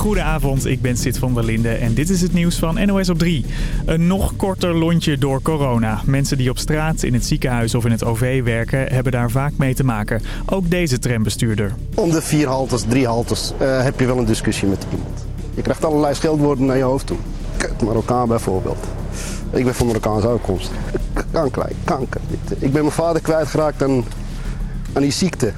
Goedenavond, ik ben Sid van der Linde en dit is het nieuws van NOS op 3. Een nog korter lontje door corona. Mensen die op straat, in het ziekenhuis of in het OV werken, hebben daar vaak mee te maken. Ook deze trambestuurder. Om de vier haltes, drie haltes, uh, heb je wel een discussie met iemand. Je krijgt allerlei scheldwoorden naar je hoofd toe. Kut Marokkaan bijvoorbeeld. Ik ben van Marokkaanse uitkomst. Kanker, kanker. Ik ben mijn vader kwijtgeraakt aan, aan die ziekte.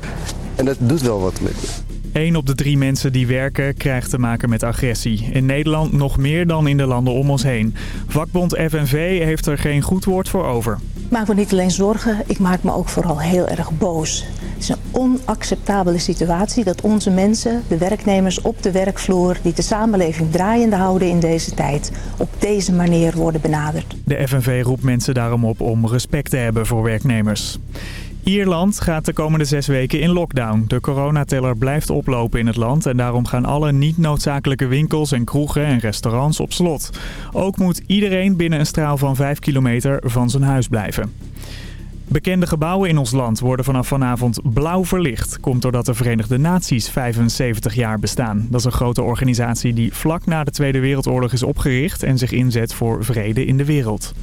En dat doet wel wat met me. Een op de drie mensen die werken krijgt te maken met agressie. In Nederland nog meer dan in de landen om ons heen. Vakbond FNV heeft er geen goed woord voor over. Ik maak me niet alleen zorgen, ik maak me ook vooral heel erg boos. Het is een onacceptabele situatie dat onze mensen, de werknemers op de werkvloer... die de samenleving draaiende houden in deze tijd, op deze manier worden benaderd. De FNV roept mensen daarom op om respect te hebben voor werknemers. Ierland gaat de komende zes weken in lockdown. De coronateller blijft oplopen in het land en daarom gaan alle niet noodzakelijke winkels en kroegen en restaurants op slot. Ook moet iedereen binnen een straal van 5 kilometer van zijn huis blijven. Bekende gebouwen in ons land worden vanaf vanavond blauw verlicht. Komt doordat de Verenigde Naties 75 jaar bestaan. Dat is een grote organisatie die vlak na de Tweede Wereldoorlog is opgericht en zich inzet voor vrede in de wereld.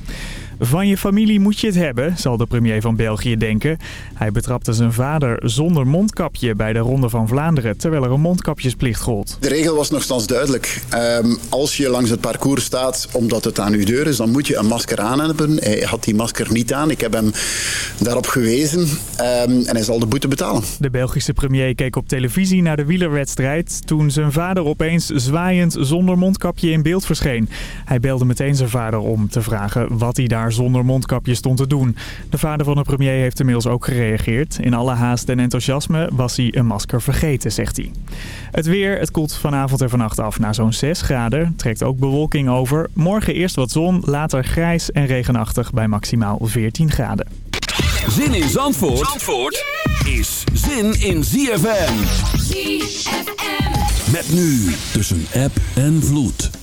Van je familie moet je het hebben, zal de premier van België denken. Hij betrapte zijn vader zonder mondkapje bij de Ronde van Vlaanderen, terwijl er een mondkapjesplicht gold. De regel was nogthans duidelijk. Um, als je langs het parcours staat omdat het aan uw deur is, dan moet je een masker aan hebben. Hij had die masker niet aan. Ik heb hem daarop gewezen um, en hij zal de boete betalen. De Belgische premier keek op televisie naar de wielerwedstrijd toen zijn vader opeens zwaaiend zonder mondkapje in beeld verscheen. Hij belde meteen zijn vader om te vragen wat hij daar zonder mondkapje stond te doen. De vader van de premier heeft inmiddels ook gereageerd. In alle haast en enthousiasme was hij een masker vergeten, zegt hij. Het weer, het koelt vanavond en vannacht af naar zo'n 6 graden. Trekt ook bewolking over. Morgen eerst wat zon, later grijs en regenachtig bij maximaal 14 graden. Zin in Zandvoort, Zandvoort is zin in ZFM. ZFM. Met nu tussen app en vloed.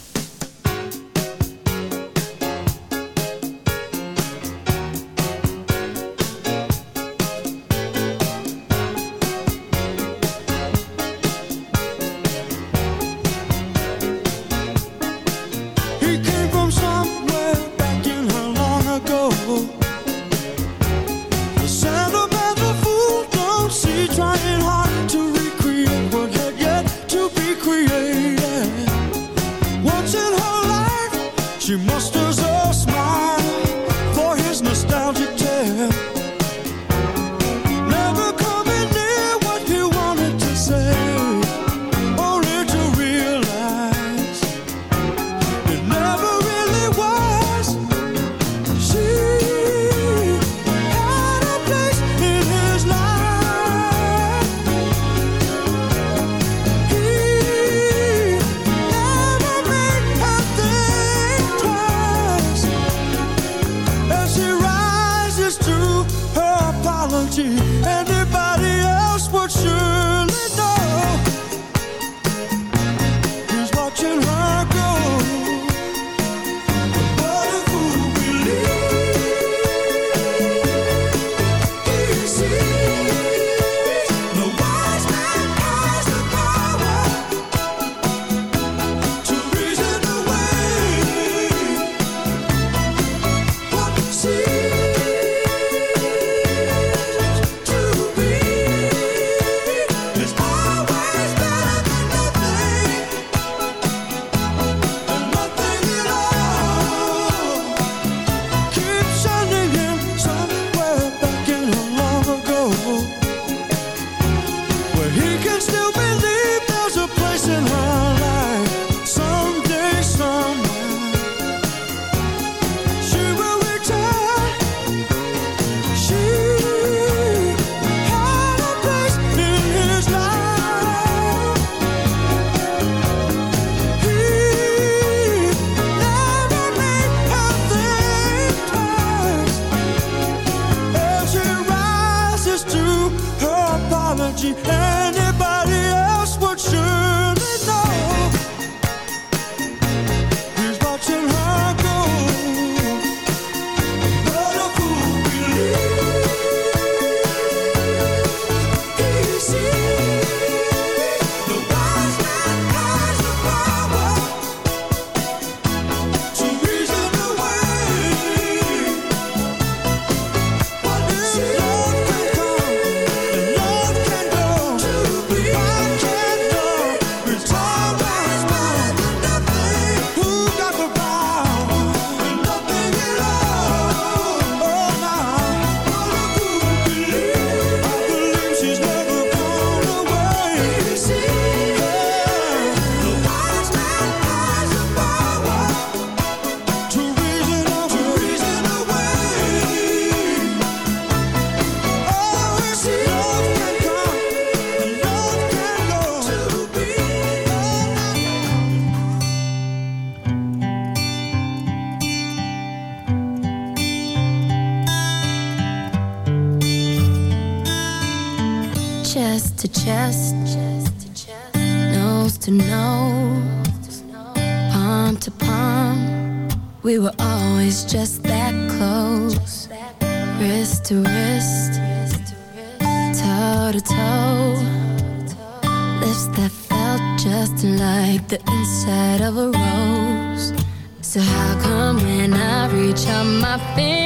My finger,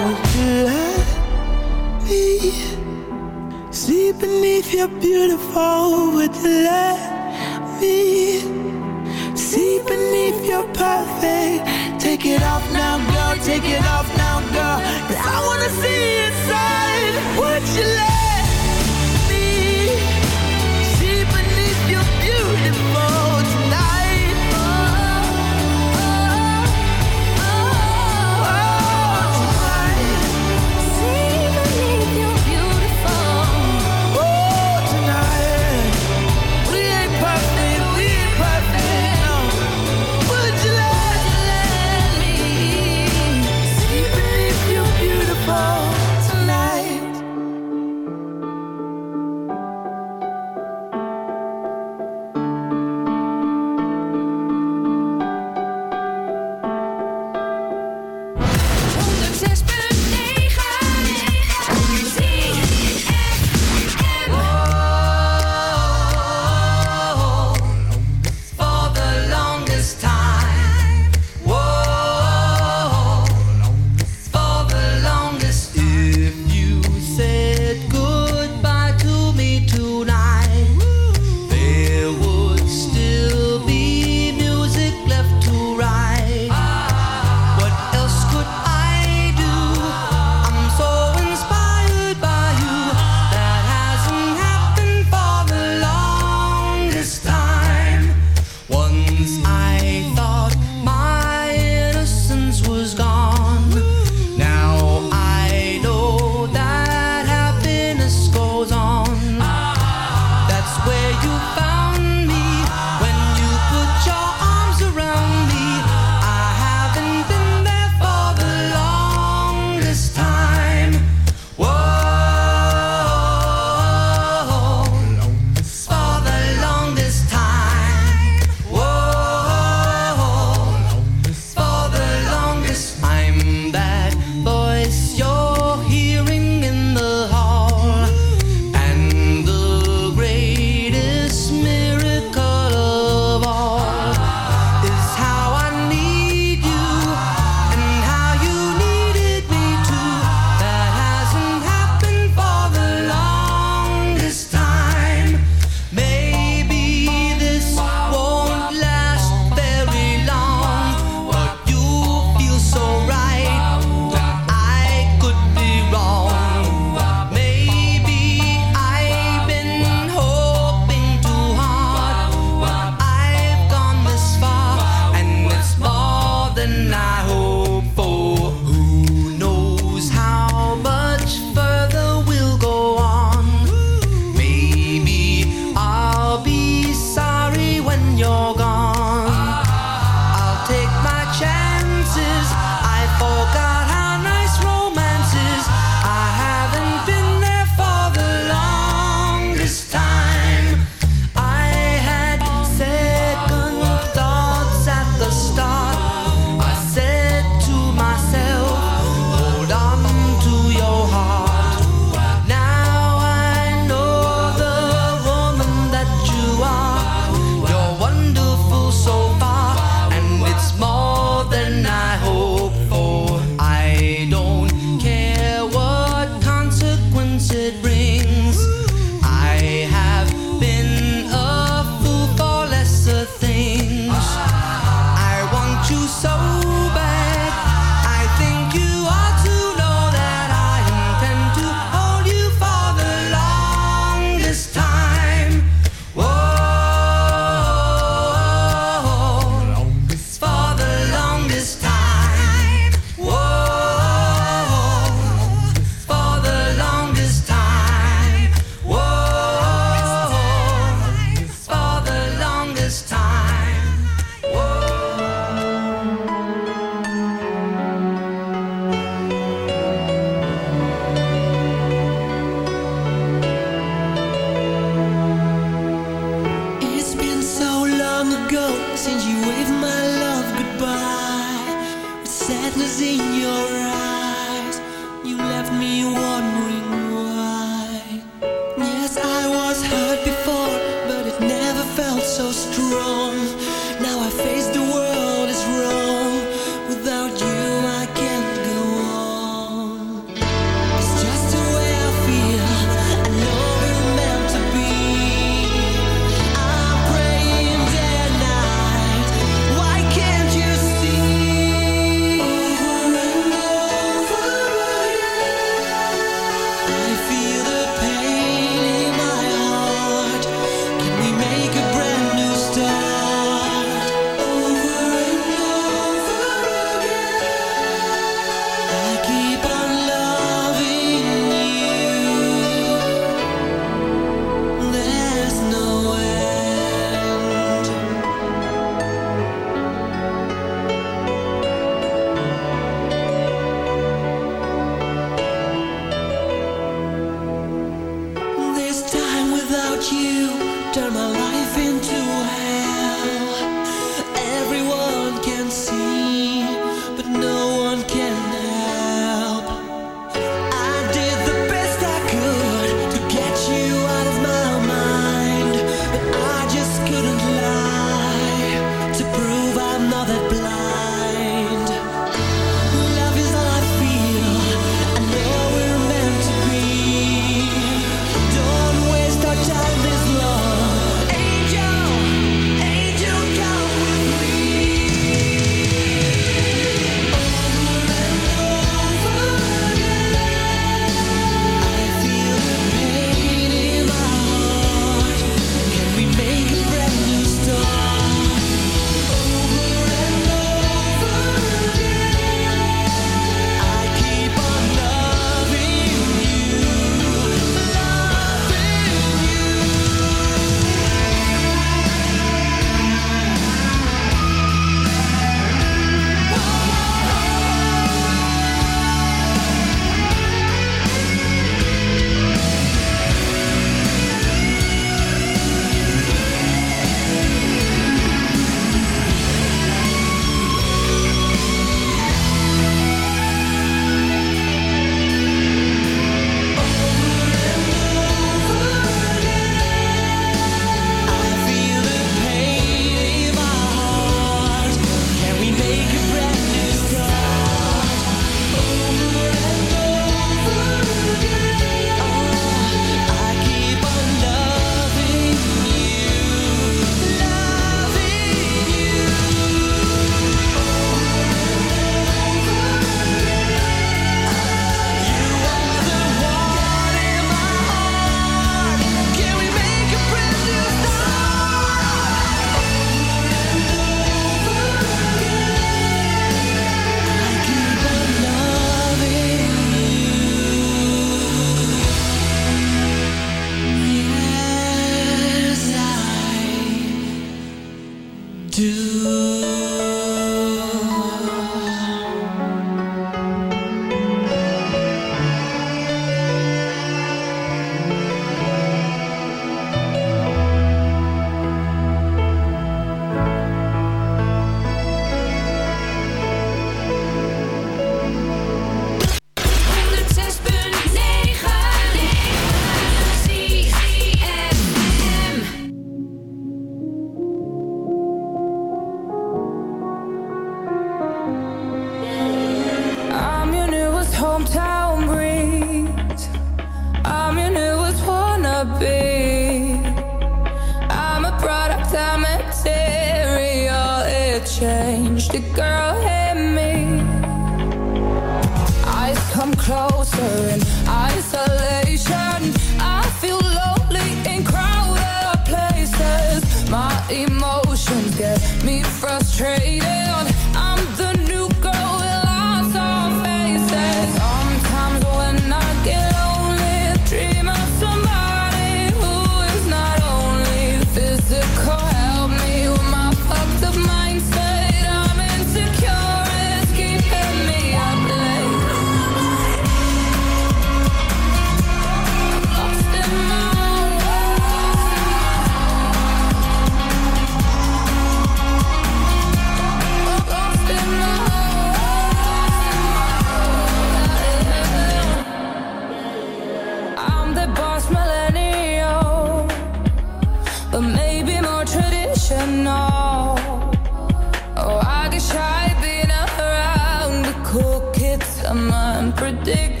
I'm unpredictable.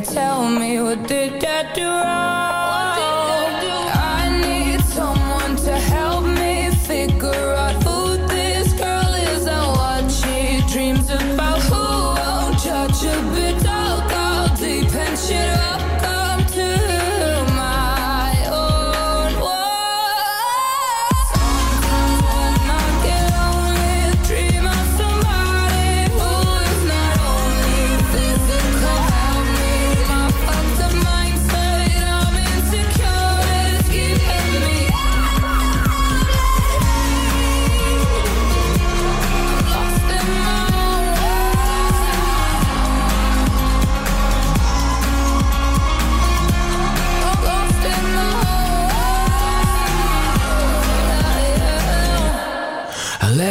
tell me what did I do wrong?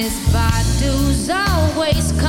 Miss Badu's always coming.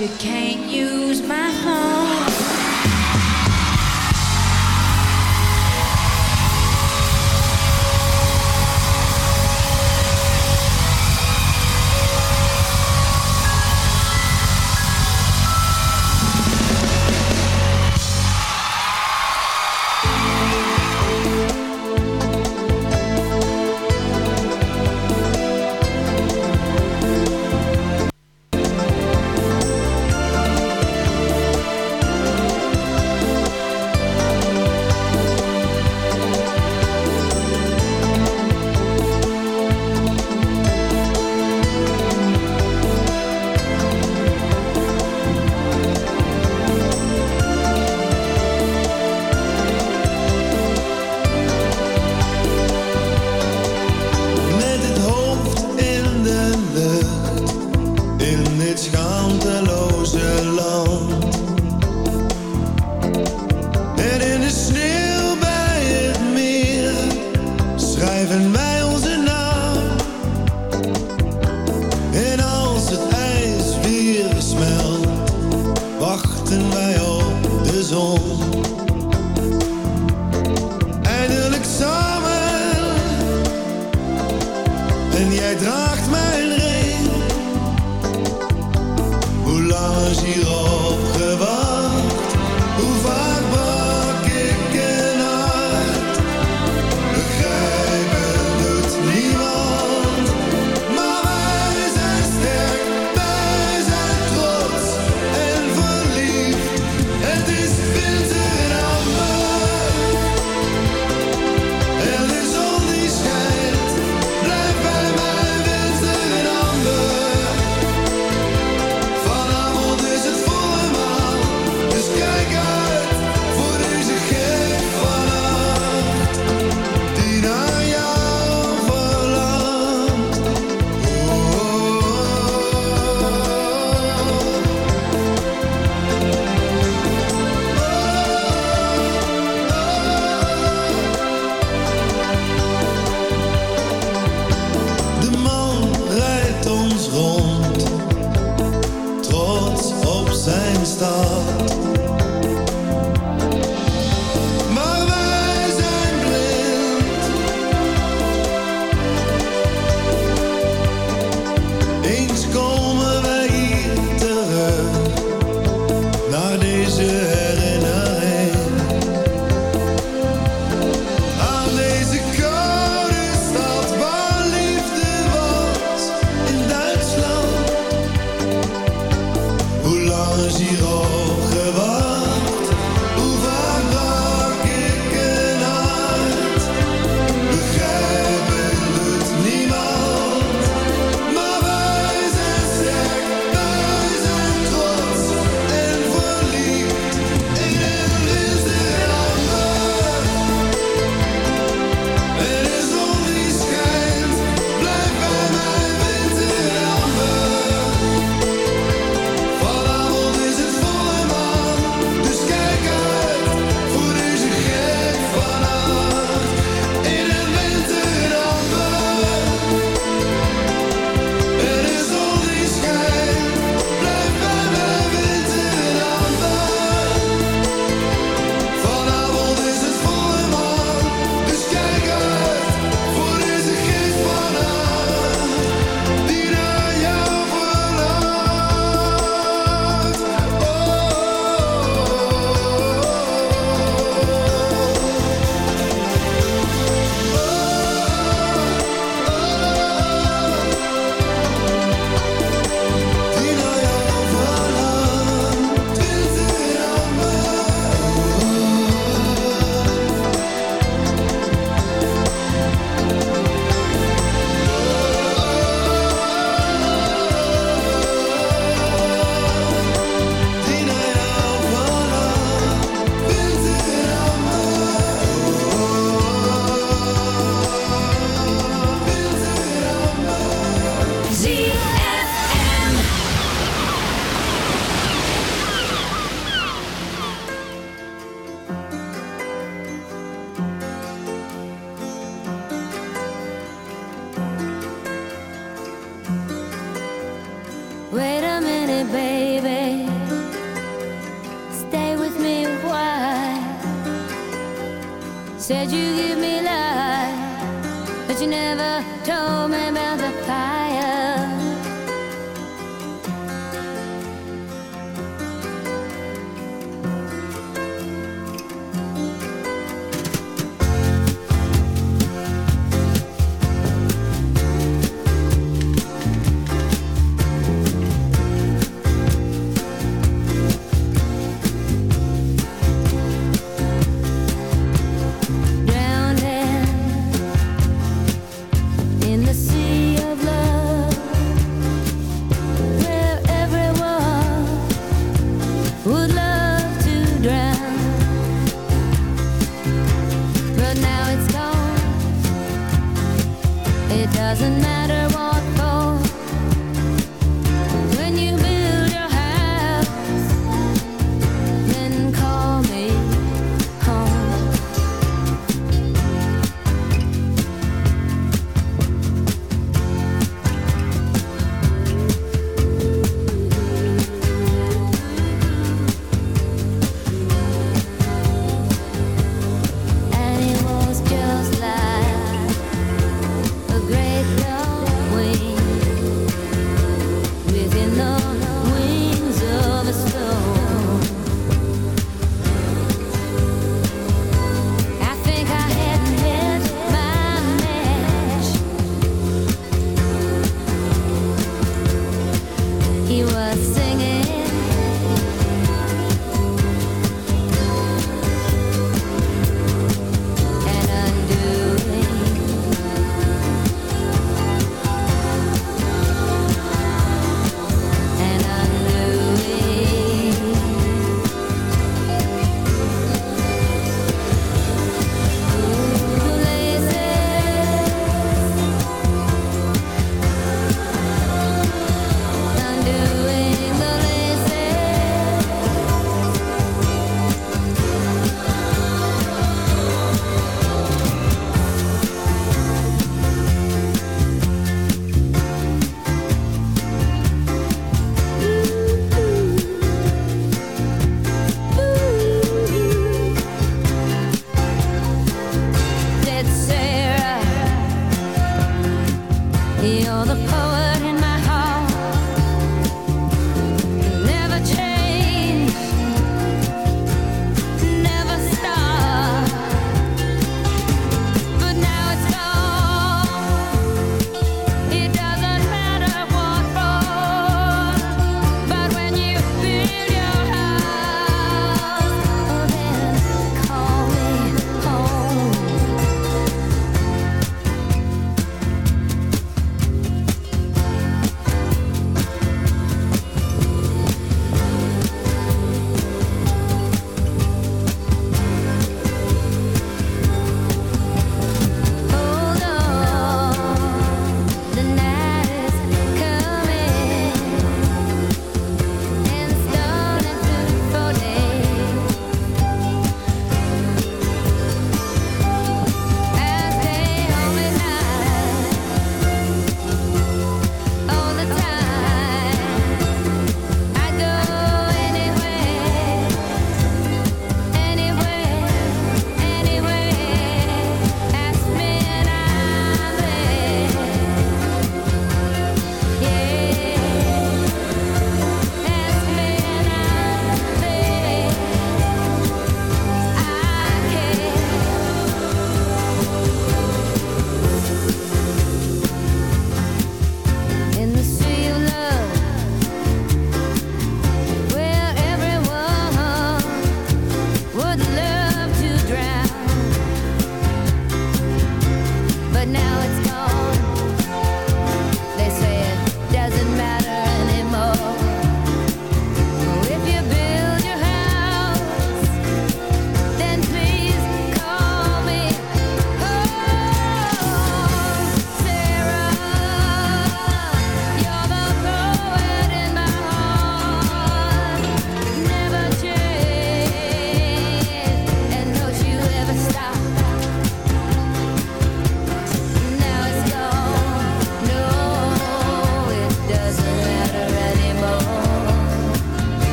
You can't use my